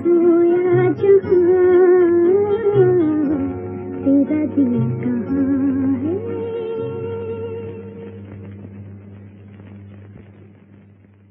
सोया जहाँ तेरा दिल का